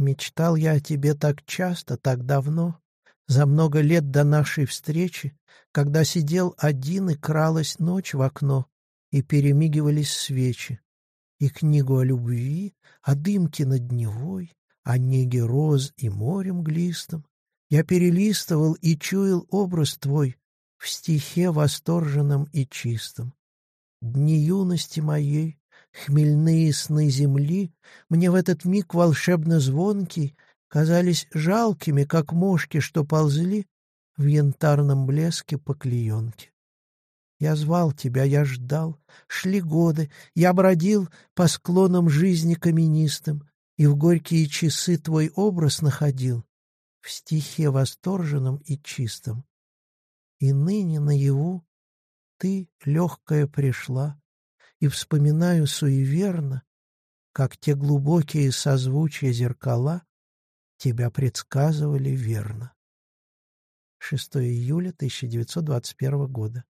Мечтал я о тебе так часто, так давно, за много лет до нашей встречи, когда сидел один и кралась ночь в окно, и перемигивались свечи, и книгу о любви, о дымке над Невой, о неге роз и морем глистом. Я перелистывал и чуял образ твой в стихе восторженном и чистом. Дни юности моей, хмельные сны земли, мне в этот миг волшебно звонкий казались жалкими, как мошки, что ползли в янтарном блеске по клеенке. Я звал тебя, я ждал, шли годы, я бродил по склонам жизни каменистым, и в горькие часы твой образ находил в стихе восторженном и чистом. И ныне наяву ты, легкая, пришла, и вспоминаю суеверно, как те глубокие созвучия зеркала тебя предсказывали верно. 6 июля 1921 года.